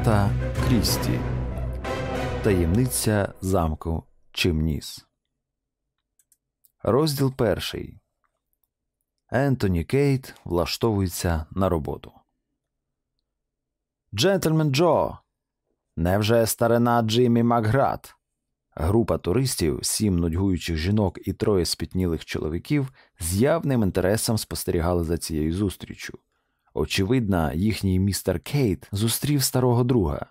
Агата Крісті Таємниця замку Чимніс. Розділ перший. Ентоні Кейт влаштовується на роботу. Джентльмен Джо. Невже старина Джиммі Макград? Група туристів, сім нудьгуючих жінок і троє спітнілих чоловіків з явним інтересом спостерігали за цією зустрічю. Очевидно, їхній містер Кейт зустрів старого друга.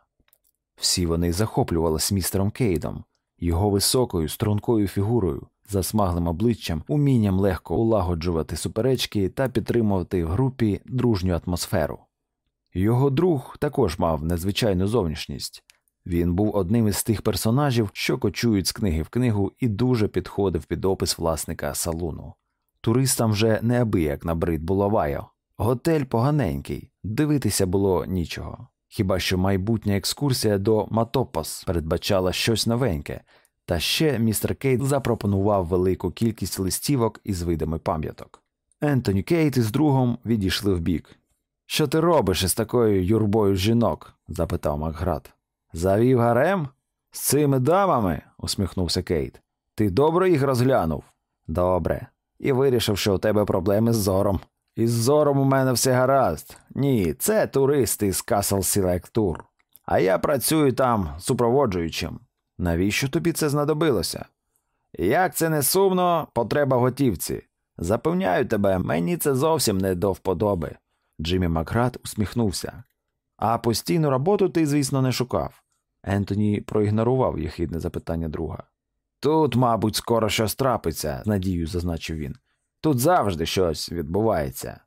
Всі вони захоплювалися містером Кейдом, його високою, стрункою фігурою, засмаглим обличчям, умінням легко улагоджувати суперечки та підтримувати в групі дружню атмосферу. Його друг також мав незвичайну зовнішність. Він був одним із тих персонажів, що кочують з книги в книгу, і дуже підходив під опис власника салуну. Туристам вже неабияк набрид Булавайо. Готель поганенький, дивитися було нічого. Хіба що майбутня екскурсія до Матопос передбачала щось новеньке, та ще містер Кейт запропонував велику кількість листівок із видами пам'яток. Ентоні Кейт із другом відійшли вбік. Що ти робиш із такою юрбою жінок? запитав Макград. Завів гарем? З цими дамами? усміхнувся Кейт. Ти добре їх розглянув? Добре. І вирішив, що у тебе проблеми з зором. Із зором у мене все гаразд. Ні, це туристи з Castle Select. А я працюю там супроводжуючим. Навіщо тобі це знадобилося? Як це не сумно, потреба готівці. Запевняю тебе, мені це зовсім не до вподоби. Джиммі Макград усміхнувся. А постійну роботу ти, звісно, не шукав. Ентоні проігнорував єхидне запитання друга. Тут, мабуть, скоро щось трапиться, з надією зазначив він. Тут завжди щось відбувається.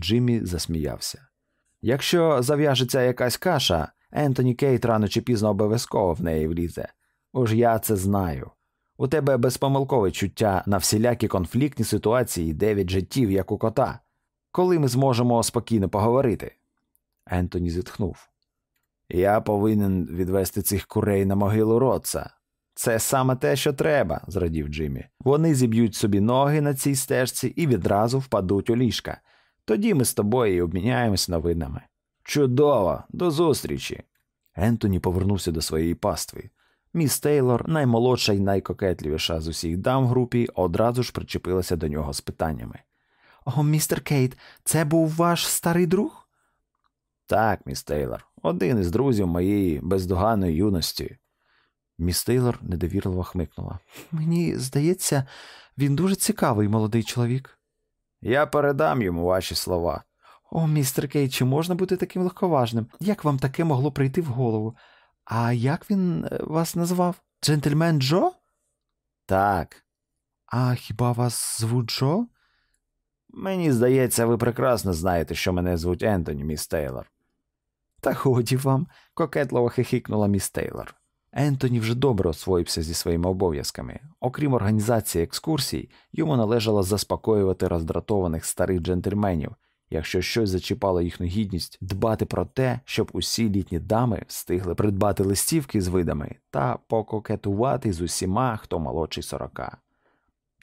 Джиммі засміявся. Якщо зав'яжеться якась каша, Ентоні Кейт рано чи пізно обов'язково в неї влізе. Уж я це знаю. У тебе безпомилкове чуття на всілякі конфліктні ситуації дев'ять життів, як у кота. Коли ми зможемо спокійно поговорити? Ентоні зітхнув. Я повинен відвести цих курей на могилу Ротса. Це саме те, що треба, зрадів Джиммі. Вони зіб'ють собі ноги на цій стежці і відразу впадуть у ліжка. Тоді ми з тобою і обміняємось новинами. Чудово, до зустрічі. Ентоні повернувся до своєї пастви. Міс Тейлор, наймолодша й найкокетливіша з усіх дам в групі, одразу ж причепилася до нього з питаннями. О, містер Кейт, це був ваш старий друг? Так, міс Тейлор, один із друзів моєї бездоганної юності. Міс Тейлор недовірливо хмикнула. Мені здається, він дуже цікавий молодий чоловік. Я передам йому ваші слова. О, містер Кейт, чи можна бути таким легковажним? Як вам таке могло прийти в голову? А як він е, вас назвав? Джентльмен Джо? Так. А хіба вас звуть Джо? Мені здається, ви прекрасно знаєте, що мене звуть Ентоні, міс Тейлор. Та ході вам, кокетливо хихикнула міс Тейлор. Ентоні вже добре освоївся зі своїми обов'язками. Окрім організації екскурсій, йому належало заспокоювати роздратованих старих джентльменів, якщо щось зачіпало їхню гідність, дбати про те, щоб усі літні дами встигли придбати листівки з видами та пококетувати з усіма, хто молодший сорока.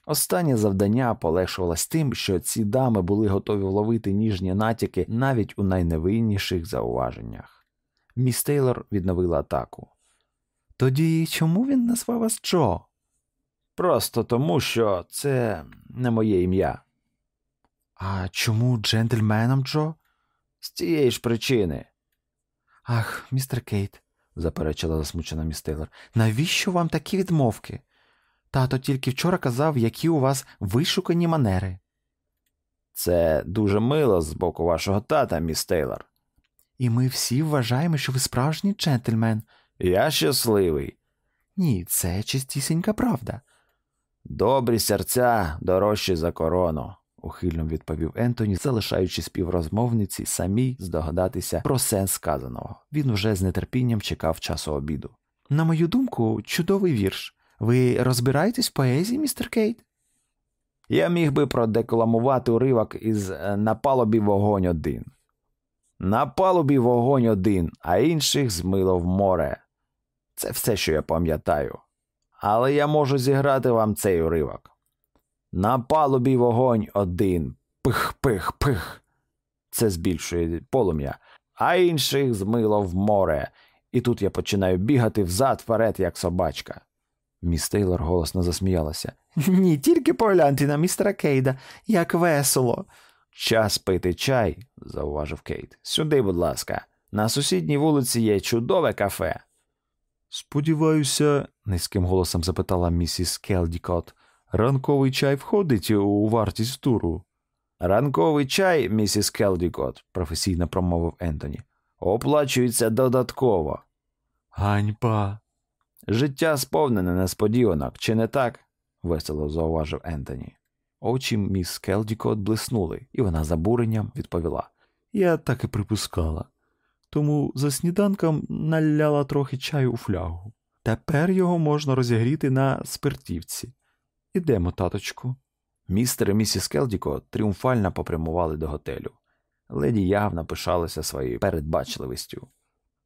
Останнє завдання полегшувалось тим, що ці дами були готові вловити ніжні натяки навіть у найневинніших зауваженнях. Міс Тейлор відновила атаку. Тоді чому він назвав вас Джо? Просто тому, що це не моє ім'я. А чому джентльменом Джо? З тієї ж причини. Ах, містер Кейт, заперечила засмучена міс Тейлор, навіщо вам такі відмовки? Тато тільки вчора казав, які у вас вишукані манери. Це дуже мило з боку вашого тата, міс Тейлор. І ми всі вважаємо, що ви справжній джентльмен. Я щасливий. Ні, це чистісінька правда. Добрі серця дорожчі за корону, ухильно відповів Ентоні, залишаючи співрозмовниці самій здогадатися про сенс сказаного. Він уже з нетерпінням чекав часу обіду. На мою думку, чудовий вірш. Ви розбираєтесь в поезії, містер Кейт? Я міг би продекламувати уривок із е, на палубі вогонь один. На палубі вогонь один, а інших змило в море. Це все, що я пам'ятаю. Але я можу зіграти вам цей уривок. На палубі вогонь один. Пих, пих, пих. Це збільшує полум'я. а інших змило в море, і тут я починаю бігати взад вперед, як собачка. Міс Тейлор голосно засміялася. Ні, тільки погляньте на містера Кейда, як весело. Час пити чай, зауважив Кейт. Сюди, будь ласка, на сусідній вулиці є чудове кафе. Сподіваюся, низьким голосом запитала місіс Келдікот, ранковий чай входить у вартість туру. Ранковий чай, місіс Келдікот, професійно промовив Ентоні, оплачується додатково. Ганьба. Життя сповнене несподіванок, чи не так? весело зауважив Ентоні. Очі міс Келдікот блиснули, і вона з обуренням відповіла. Я так і припускала. Тому за сніданком наляла трохи чаю у флягу. Тепер його можна розігріти на спиртівці. Ідемо, таточку. Містер і місіс Келдіко тріумфально попрямували до готелю. Леді явно пишалася своєю передбачливістю.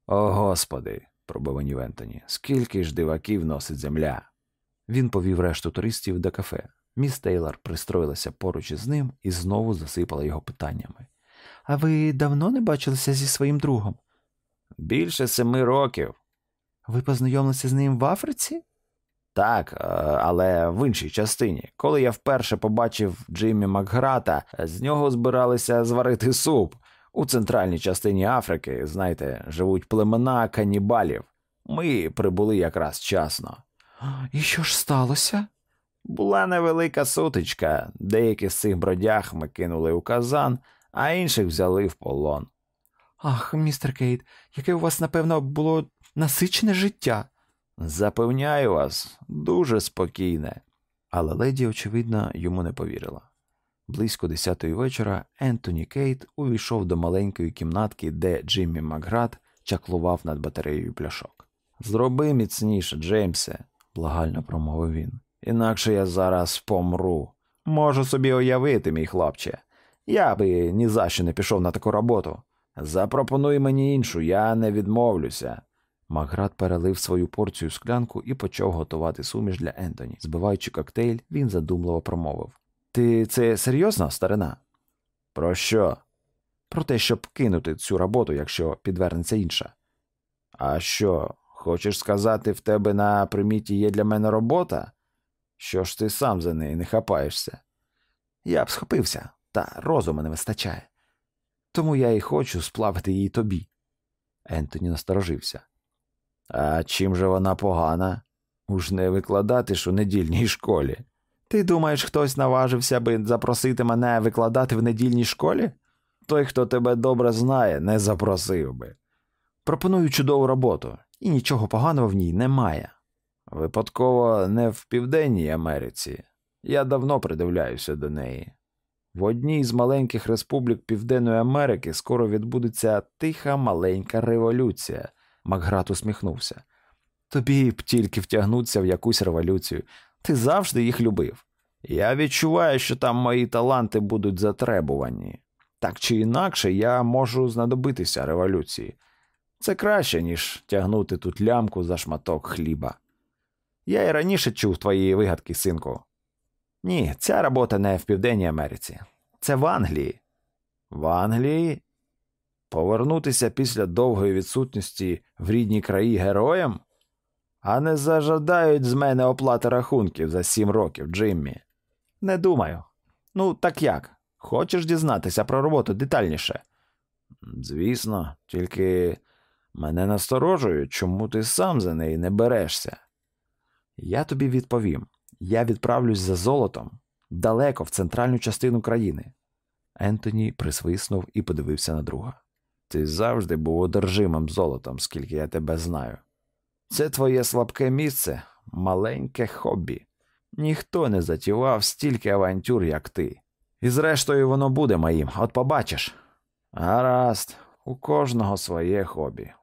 О, господи, пробиванів Ентоні, скільки ж диваків носить земля. Він повів решту туристів до кафе. Міс Тейлор пристроїлася поруч із ним і знову засипала його питаннями. А ви давно не бачилися зі своїм другом? Більше семи років. Ви познайомилися з ним в Африці? Так, е, але в іншій частині. Коли я вперше побачив Джиммі Макграта, з нього збиралися зварити суп. У центральній частині Африки, знаєте, живуть племена канібалів. Ми прибули якраз часно. І що ж сталося? Була невелика сутичка. Деякі з цих бродяг ми кинули у казан, а інших взяли в полон. Ах, містер Кейт, яке у вас, напевно, було насичене життя. Запевняю вас, дуже спокійне. Але леді, очевидно, йому не повірила. Близько десятої вечора Ентоні Кейт увійшов до маленької кімнатки, де Джиммі Макград чаклував над батареєю пляшок. Зроби міцніше, Джеймсе, благально промовив він. Інакше я зараз помру. Можу собі уявити, мій хлопче. Я би ні за що не пішов на таку роботу. Запропонуй мені іншу, я не відмовлюся. Макград перелив свою порцію склянку і почав готувати суміш для Ентоні. Збиваючи коктейль, він задумливо промовив Ти це серйозно, старина? Про що? Про те, щоб кинути цю роботу, якщо підвернеться інша. А що, хочеш сказати, в тебе на приміті є для мене робота? Що ж ти сам за неї не хапаєшся? Я б схопився, та розуму не вистачає. Тому я і хочу сплавити її тобі. Ентоні насторожився. А чим же вона погана? Уж не викладати ж у недільній школі. Ти думаєш, хтось наважився би запросити мене викладати в недільній школі? Той, хто тебе добре знає, не запросив би. Пропоную чудову роботу, і нічого поганого в ній немає. Випадково не в Південній Америці. Я давно придивляюся до неї. В одній з маленьких республік Південної Америки скоро відбудеться тиха маленька революція. Макград усміхнувся. Тобі б тільки втягнутися в якусь революцію. Ти завжди їх любив. Я відчуваю, що там мої таланти будуть затребувані. Так чи інакше, я можу знадобитися революції. Це краще, ніж тягнути тут лямку за шматок хліба. Я і раніше чув твої вигадки, синку. Ні, ця робота не в Південній Америці. Це в Англії. В Англії? Повернутися після довгої відсутності в рідній краї героям? А не зажадають з мене оплати рахунків за сім років, Джиммі. Не думаю. Ну, так як? Хочеш дізнатися про роботу детальніше? Звісно, тільки мене насторожують, чому ти сам за неї не берешся. Я тобі відповім я відправлюсь за золотом далеко в центральну частину країни. Ентоні присвиснув і подивився на друга. Ти завжди був одержимим золотом, скільки я тебе знаю. Це твоє слабке місце, маленьке хобі. Ніхто не затівав стільки авантюр, як ти. І зрештою, воно буде моїм, от побачиш. Гаразд, у кожного своє хобі.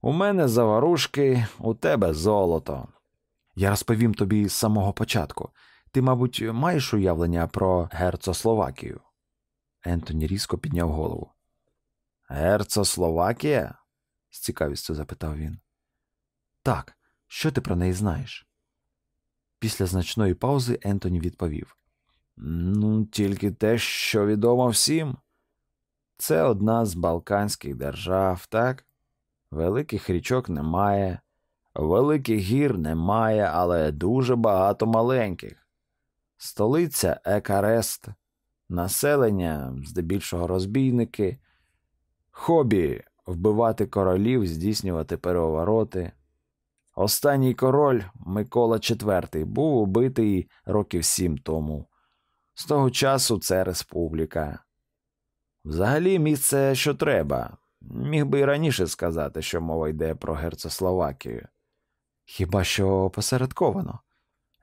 У мене заварушки, у тебе золото. Я розповім тобі з самого початку. Ти, мабуть, маєш уявлення про Герцословакію? Ентоні різко підняв голову. Герцословакія? з цікавістю запитав він. Так, що ти про неї знаєш? Після значної паузи Ентоні відповів: Ну, тільки те, що відомо всім. Це одна з Балканських держав, так? Великих річок немає, великих гір немає, але дуже багато маленьких. Столиця Екарест, населення, здебільшого розбійники, хобі вбивати королів, здійснювати перевороти. Останній король Микола IV був убитий років сім тому. З того часу це республіка. Взагалі, місце, що треба. Міг би і раніше сказати, що мова йде про Герцословакію. Хіба що посередковано.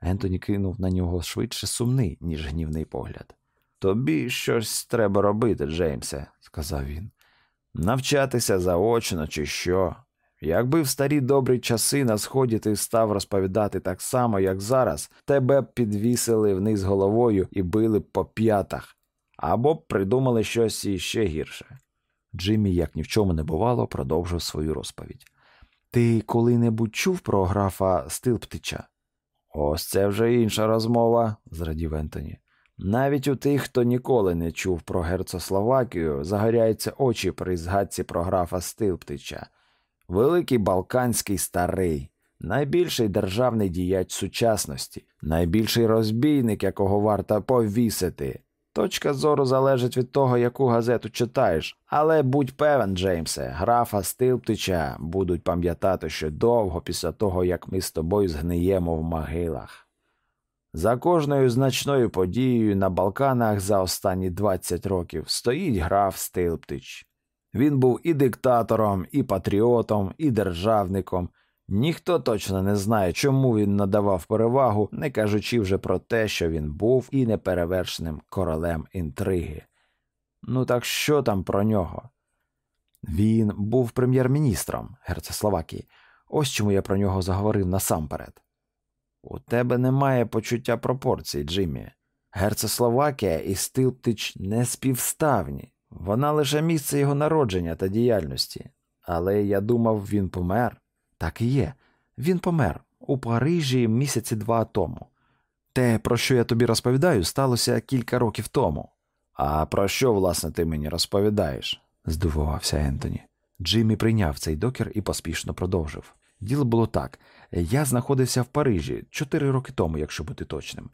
Ентоні кинув на нього швидше сумний, ніж гнівний погляд. Тобі щось треба робити, Джеймсе, сказав він. Навчатися заочно, чи що. Якби в старі добрі часи на сході ти став розповідати так само, як зараз, тебе б підвісили вниз головою і били б по п'ятах, або б придумали щось іще гірше. Джиммі, як ні в чому не бувало, продовжив свою розповідь. Ти коли-небудь чув про графа Стилптича? Ось це вже інша розмова, зрадів Ентоні. Навіть у тих, хто ніколи не чув про Герцословакію, загоряються очі при згадці про графа Стилптича. Великий Балканський старий, найбільший державний діяч сучасності, найбільший розбійник, якого варто повісити. Точка зору залежить від того, яку газету читаєш, але будь певен, Джеймсе, графа Стилптича будуть пам'ятати ще довго після того, як ми з тобою згниємо в могилах. За кожною значною подією на Балканах за останні 20 років стоїть граф Стилптич. Він був і диктатором, і патріотом, і державником. Ніхто точно не знає, чому він надавав перевагу, не кажучи вже про те, що він був і неперевершеним королем інтриги. Ну так що там про нього? Він був прем'єр-міністром Герцесловакії. Ось чому я про нього заговорив насамперед. У тебе немає почуття пропорцій, Джиммі. Герцесловакія і Стилптич не співставні. Вона лише місце його народження та діяльності. Але я думав, він помер. Так і є. Він помер у Парижі місяці два тому. Те, про що я тобі розповідаю, сталося кілька років тому. А про що, власне, ти мені розповідаєш? здивувався Ентоні. Джиммі прийняв цей докер і поспішно продовжив. Діло було так я знаходився в Парижі чотири роки тому, якщо бути точним.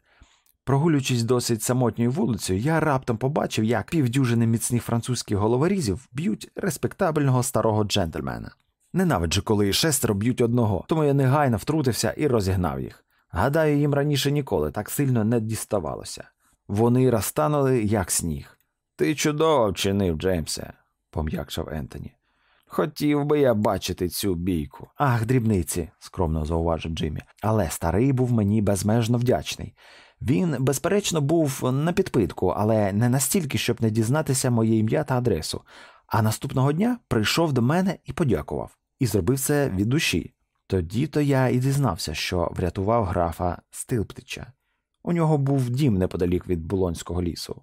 Прогулюючись досить самотньою вулицею, я раптом побачив, як півдюжини міцних французьких головорізів б'ють респектабельного старого джентльмена. Ненавиджу, коли шестеро б'ють одного, тому я негайно втрутився і розігнав їх. Гадаю, їм раніше ніколи так сильно не діставалося. Вони розтанули, як сніг. Ти чудово вчинив, Джеймсе, пом'якшав Ентоні. Хотів би я бачити цю бійку. Ах, дрібниці, скромно зауважив Джиммі. Але старий був мені безмежно вдячний. Він, безперечно, був на підпитку, але не настільки, щоб не дізнатися моє ім'я та адресу. А наступного дня прийшов до мене і подякував, і зробив це від душі. Тоді то я і дізнався, що врятував графа Стилптича. У нього був дім неподалік від Булонського лісу.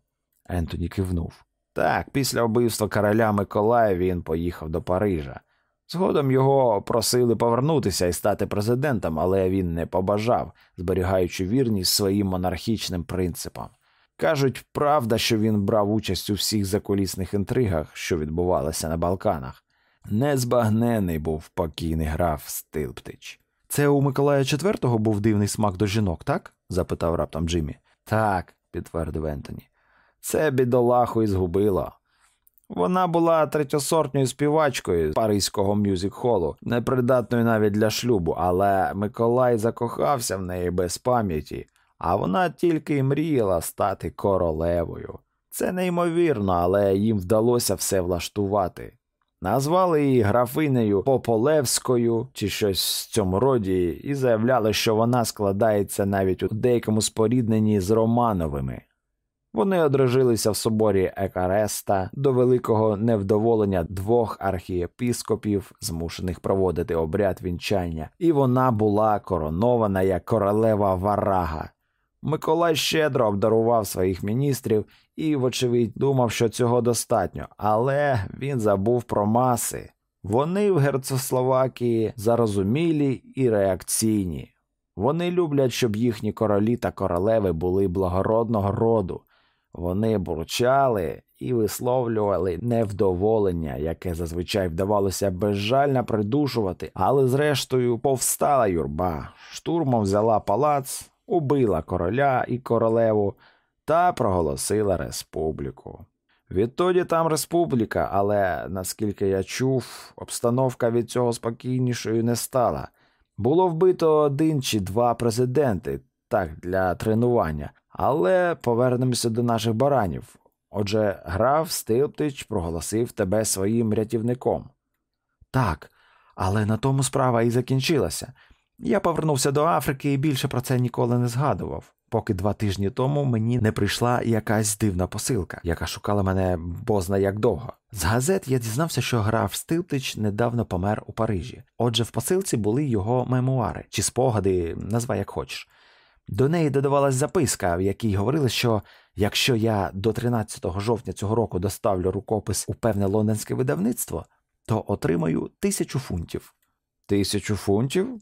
Ентоні кивнув. Так, після вбивства короля Миколая він поїхав до Парижа. Згодом його просили повернутися і стати президентом, але він не побажав, зберігаючи вірність своїм монархічним принципам. Кажуть, правда, що він брав участь у всіх закулісних інтригах, що відбувалися на Балканах. Незбагнений був покійний граф Стилптич. Це у Миколая IV був дивний смак до жінок, так? запитав раптом Джиммі. Так, підтвердив Ентоні. Це бідолаху і згубило. Вона була третьосортною співачкою з паризького мюзик-холу, непридатною навіть для шлюбу, але Миколай закохався в неї без пам'яті, а вона тільки й мріяла стати королевою. Це неймовірно, але їм вдалося все влаштувати. Назвали її графинею Пополевською чи щось в цьому роді, і заявляли, що вона складається навіть у деякому спорідненні з Романовими. Вони одружилися в соборі Екареста до великого невдоволення двох архієпископів, змушених проводити обряд вінчання, і вона була коронована як королева Варага. Миколай щедро обдарував своїх міністрів і, вочевидь, думав, що цього достатньо, але він забув про маси. Вони в Герцословакії зарозумілі і реакційні. Вони люблять, щоб їхні королі та королеви були благородного роду. Вони бурчали і висловлювали невдоволення, яке зазвичай вдавалося безжально придушувати, але зрештою повстала юрба, штурмом взяла палац, убила короля і королеву та проголосила республіку. Відтоді там республіка, але наскільки я чув, обстановка від цього спокійнішою не стала. Було вбито один чи два президенти, так, для тренування, але повернемося до наших баранів. Отже, граф Стилптич проголосив тебе своїм рятівником. Так, але на тому справа і закінчилася. Я повернувся до Африки і більше про це ніколи не згадував, поки два тижні тому мені не прийшла якась дивна посилка, яка шукала мене бозна як довго. З газет я дізнався, що граф Стилтич недавно помер у Парижі. Отже, в посилці були його мемуари чи спогади, назва як хочеш. До неї додавалась записка, в якій говорили, що якщо я до 13 жовтня цього року доставлю рукопис у певне лондонське видавництво, то отримаю тисячу фунтів. Тисячу фунтів?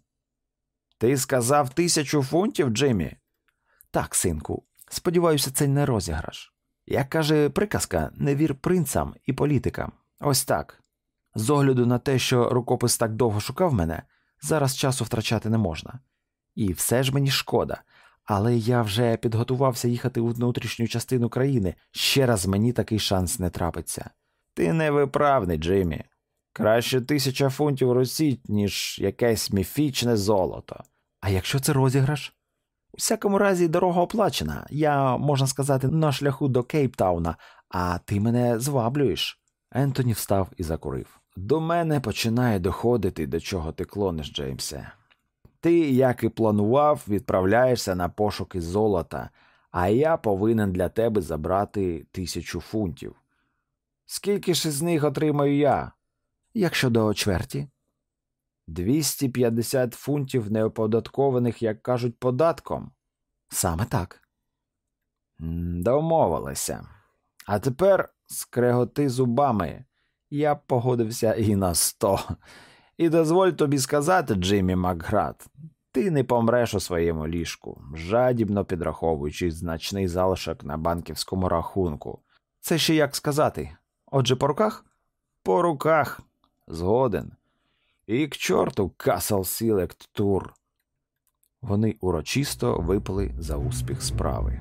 Ти сказав тисячу фунтів, Джиммі? Так, синку. Сподіваюся, це не розіграш. Як каже приказка, не вір принцам і політикам. Ось так. З огляду на те, що рукопис так довго шукав мене, зараз часу втрачати не можна. І все ж мені шкода, але я вже підготувався їхати у внутрішню частину країни. Ще раз мені такий шанс не трапиться. Ти невиправний, Джиммі. Краще тисяча фунтів росіть, ніж якесь міфічне золото. А якщо це розіграш? У всякому разі, дорога оплачена. Я, можна сказати, на шляху до Кейптауна, а ти мене зваблюєш. Ентоні встав і закурив. До мене починає доходити, до чого ти клониш, Джеймсе. Ти, як і планував, відправляєшся на пошуки золота, а я повинен для тебе забрати тисячу фунтів. Скільки ж із них отримаю я? Якщо до чверті? 250 фунтів неоподаткованих, як кажуть, податком. Саме так. Домовилися. А тепер скреготи зубами. Я погодився і на сто. І дозволь тобі сказати, Джиммі Макград, ти не помреш у своєму ліжку, жадібно підраховуючи значний залишок на банківському рахунку. Це ще як сказати? Отже, по руках? По руках. Згоден. І к чорту Castle Select Tour. Вони урочисто випали за успіх справи.